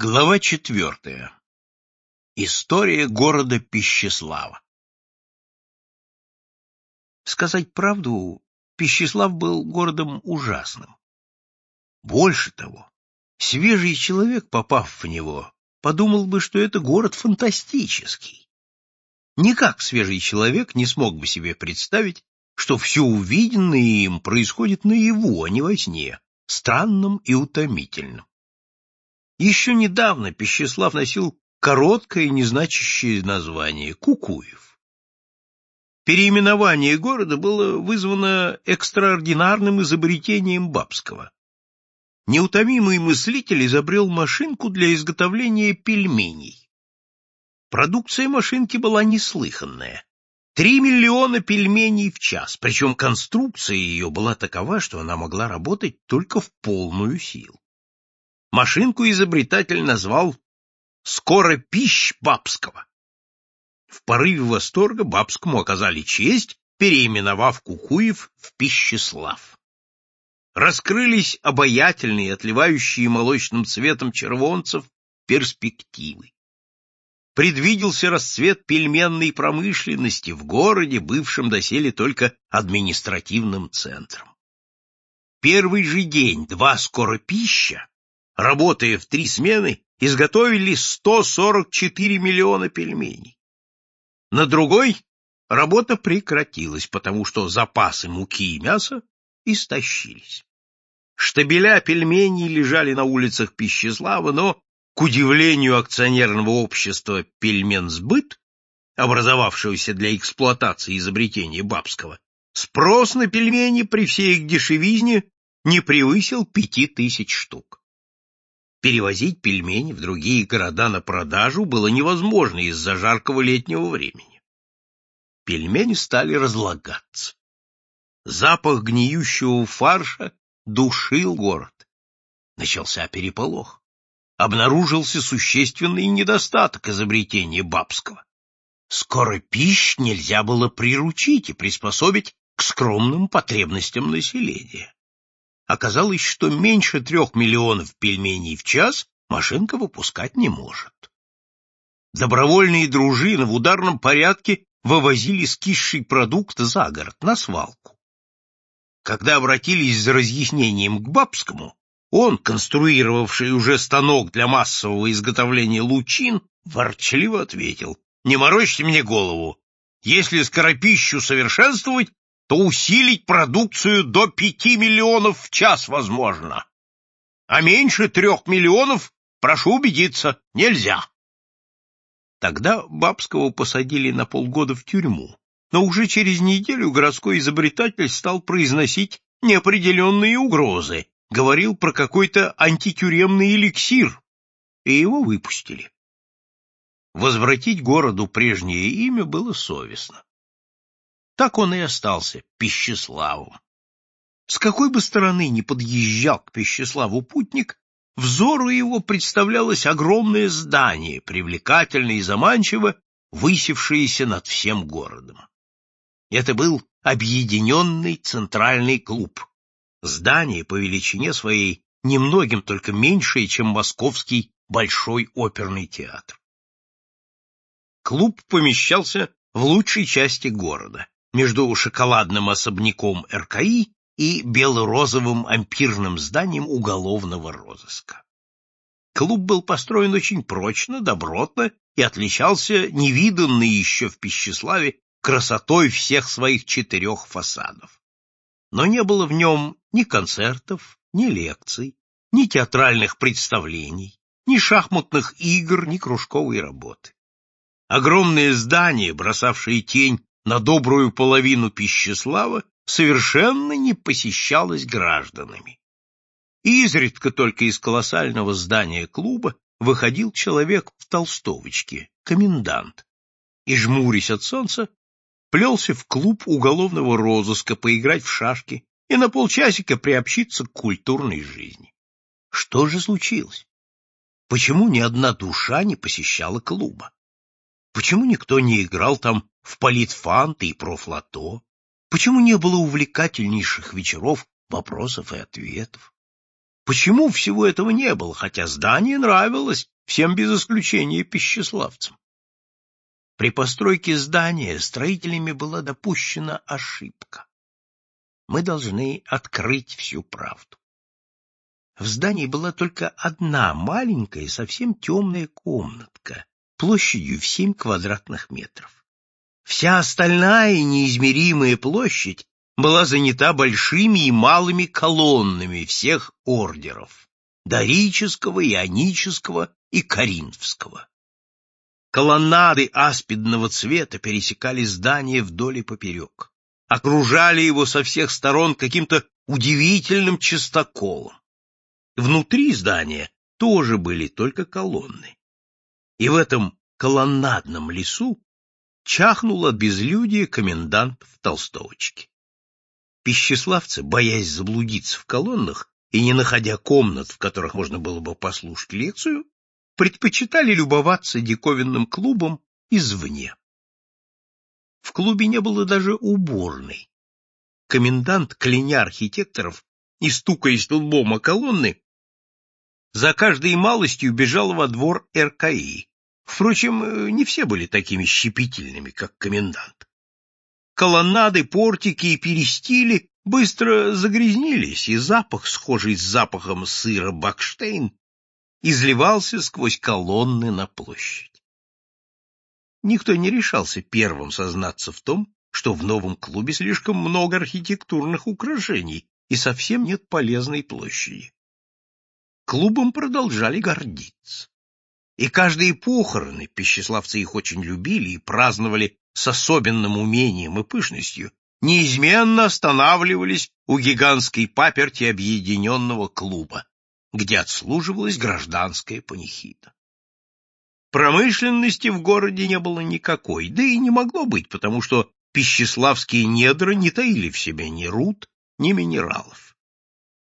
Глава четвертая. История города Пищеслава. Сказать правду, Пищеслав был городом ужасным. Больше того, свежий человек, попав в него, подумал бы, что это город фантастический. Никак свежий человек не смог бы себе представить, что все увиденное им происходит наяву, а не во сне, странным и утомительным. Еще недавно Пищеслав носил короткое, незначащее название — Кукуев. Переименование города было вызвано экстраординарным изобретением Бабского. Неутомимый мыслитель изобрел машинку для изготовления пельменей. Продукция машинки была неслыханная. Три миллиона пельменей в час, причем конструкция ее была такова, что она могла работать только в полную силу. Машинку изобретатель назвал «Скоро пищ Бабского». В порыве восторга Бабскому оказали честь, переименовав Кукуев в Пищеслав. Раскрылись обаятельные, отливающие молочным цветом червонцев, перспективы. Предвиделся расцвет пельменной промышленности в городе, бывшем доселе только административным центром. Первый же день два скоро пища работая в три смены, изготовили 144 миллиона пельменей. На другой работа прекратилась, потому что запасы муки и мяса истощились. Штабеля пельменей лежали на улицах Пищеслава, но, к удивлению акционерного общества «Пельменсбыт», образовавшегося для эксплуатации изобретения Бабского, спрос на пельмени при всей их дешевизне не превысил пяти тысяч штук. Перевозить пельмени в другие города на продажу было невозможно из-за жаркого летнего времени. Пельмени стали разлагаться. Запах гниющего фарша душил город. Начался переполох. Обнаружился существенный недостаток изобретения Бабского. Скоро пищ нельзя было приручить и приспособить к скромным потребностям населения. Оказалось, что меньше трех миллионов пельменей в час машинка выпускать не может. Добровольные дружины в ударном порядке вывозили скисший продукт за город, на свалку. Когда обратились за разъяснением к Бабскому, он, конструировавший уже станок для массового изготовления лучин, ворчливо ответил, «Не морочьте мне голову. Если скоропищу совершенствовать, то усилить продукцию до пяти миллионов в час возможно. А меньше трех миллионов, прошу убедиться, нельзя. Тогда Бабского посадили на полгода в тюрьму, но уже через неделю городской изобретатель стал произносить неопределенные угрозы, говорил про какой-то антитюремный эликсир, и его выпустили. Возвратить городу прежнее имя было совестно. Так он и остался Пищеславом. С какой бы стороны ни подъезжал к Пищеславу путник, взору его представлялось огромное здание, привлекательно и заманчиво, высевшееся над всем городом. Это был объединенный центральный клуб. Здание по величине своей немногим только меньшее, чем московский Большой оперный театр. Клуб помещался в лучшей части города между шоколадным особняком РКИ и бело-розовым ампирным зданием уголовного розыска. Клуб был построен очень прочно, добротно и отличался невиданной еще в Пищеславе красотой всех своих четырех фасадов. Но не было в нем ни концертов, ни лекций, ни театральных представлений, ни шахматных игр, ни кружковой работы. Огромное здание, бросавшее тень на добрую половину Пищеслава совершенно не посещалась гражданами. изредка только из колоссального здания клуба выходил человек в толстовочке, комендант, и, жмурясь от солнца, плелся в клуб уголовного розыска поиграть в шашки и на полчасика приобщиться к культурной жизни. Что же случилось? Почему ни одна душа не посещала клуба? Почему никто не играл там в политфанты и профлото? Почему не было увлекательнейших вечеров вопросов и ответов? Почему всего этого не было, хотя здание нравилось всем без исключения пищеславцам? При постройке здания строителями была допущена ошибка. Мы должны открыть всю правду. В здании была только одна маленькая, совсем темная комнатка, площадью в семь квадратных метров. Вся остальная неизмеримая площадь была занята большими и малыми колоннами всех ордеров — дорического, ионического и коринфского. Колоннады аспидного цвета пересекали здание вдоль и поперек, окружали его со всех сторон каким-то удивительным чистоколом. Внутри здания тоже были только колонны. И в этом колоннадном лесу чахнул от безлюдия комендант в толстовочке. Пищеславцы, боясь заблудиться в колоннах и не находя комнат, в которых можно было бы послушать лекцию, предпочитали любоваться диковинным клубом извне. В клубе не было даже уборной. Комендант, кляня архитекторов и стукаясь лбом о колонны, за каждой малостью бежал во двор РКИ. Впрочем, не все были такими щепетильными, как комендант колоннады, портики и перестили быстро загрязнились, и запах, схожий с запахом сыра Бакштейн, изливался сквозь колонны на площадь. Никто не решался первым сознаться в том, что в новом клубе слишком много архитектурных украшений и совсем нет полезной площади. Клубом продолжали гордиться. И каждые похороны, пищеславцы их очень любили и праздновали с особенным умением и пышностью, неизменно останавливались у гигантской паперти объединенного клуба, где отслуживалась гражданская панихида. Промышленности в городе не было никакой, да и не могло быть, потому что пищеславские недра не таили в себе ни руд, ни минералов.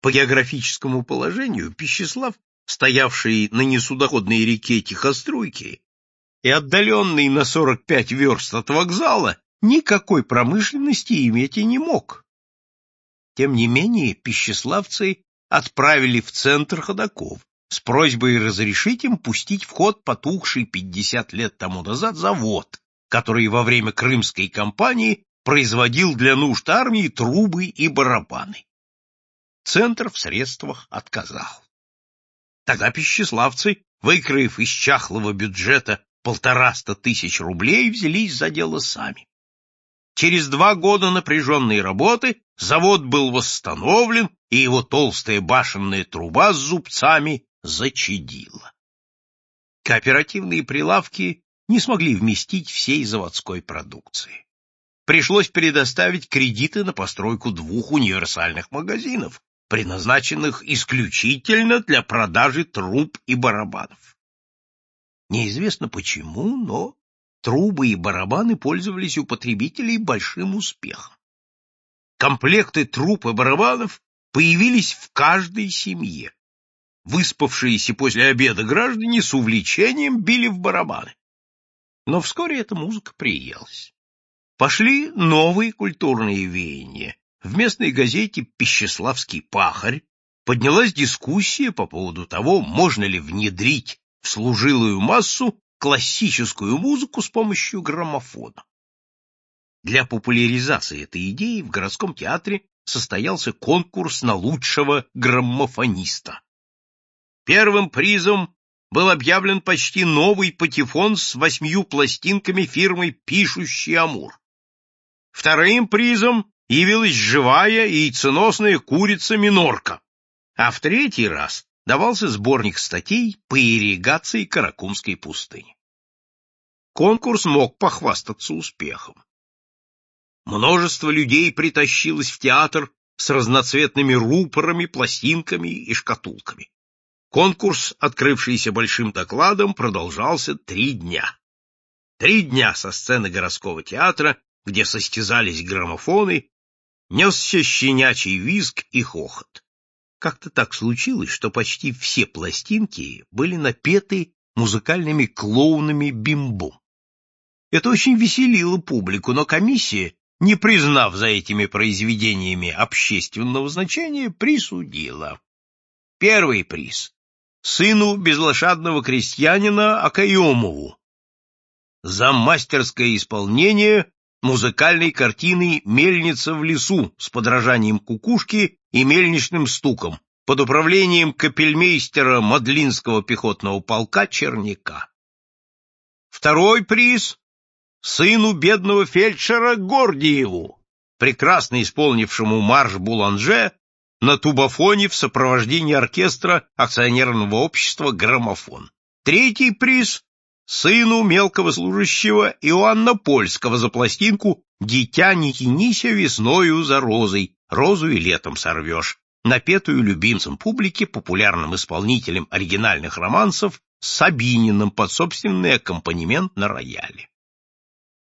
По географическому положению Пищеслав, стоявший на несудоходной реке Тихоструйки, и отдаленный на 45 верст от вокзала, никакой промышленности иметь и не мог. Тем не менее, пищеславцы отправили в центр ходаков с просьбой разрешить им пустить в ход потухший 50 лет тому назад завод, который во время Крымской кампании производил для нужд армии трубы и барабаны. Центр в средствах отказал. Тогда пищеславцы, выкроив из чахлого бюджета полтораста тысяч рублей взялись за дело сами. Через два года напряженной работы завод был восстановлен, и его толстая башенная труба с зубцами зачадила. Кооперативные прилавки не смогли вместить всей заводской продукции. Пришлось предоставить кредиты на постройку двух универсальных магазинов, предназначенных исключительно для продажи труб и барабанов. Неизвестно почему, но трубы и барабаны пользовались у потребителей большим успехом. Комплекты труб и барабанов появились в каждой семье. Выспавшиеся после обеда граждане с увлечением били в барабаны. Но вскоре эта музыка приелась. Пошли новые культурные веяния. В местной газете «Пищеславский пахарь» поднялась дискуссия по поводу того, можно ли внедрить в служилую массу классическую музыку с помощью граммофона. Для популяризации этой идеи в городском театре состоялся конкурс на лучшего граммофониста. Первым призом был объявлен почти новый патефон с восьмью пластинками фирмы «Пишущий Амур». Вторым призом явилась живая яйценосная курица-минорка, а в третий раз давался сборник статей по ирригации Каракумской пустыни. Конкурс мог похвастаться успехом. Множество людей притащилось в театр с разноцветными рупорами, пластинками и шкатулками. Конкурс, открывшийся большим докладом, продолжался три дня. Три дня со сцены городского театра, где состязались граммофоны, несся щенячий визг и хохот. Как-то так случилось, что почти все пластинки были напеты музыкальными клоунами бимбо. Это очень веселило публику, но комиссия, не признав за этими произведениями общественного значения, присудила. Первый приз — сыну безлошадного крестьянина Акаемову за мастерское исполнение музыкальной картины «Мельница в лесу» с подражанием кукушки и мельничным стуком под управлением капельмейстера Мадлинского пехотного полка Черняка. Второй приз — сыну бедного фельдшера Гордиеву, прекрасно исполнившему марш Буланже на тубофоне в сопровождении оркестра акционерного общества «Граммофон». Третий приз — сыну мелкого служащего Иоанна Польского за пластинку «Дитя не тянися весною за розой, розу и летом сорвешь», напетую любимцем публики популярным исполнителем оригинальных романсов Сабининым под собственный аккомпанемент на рояле.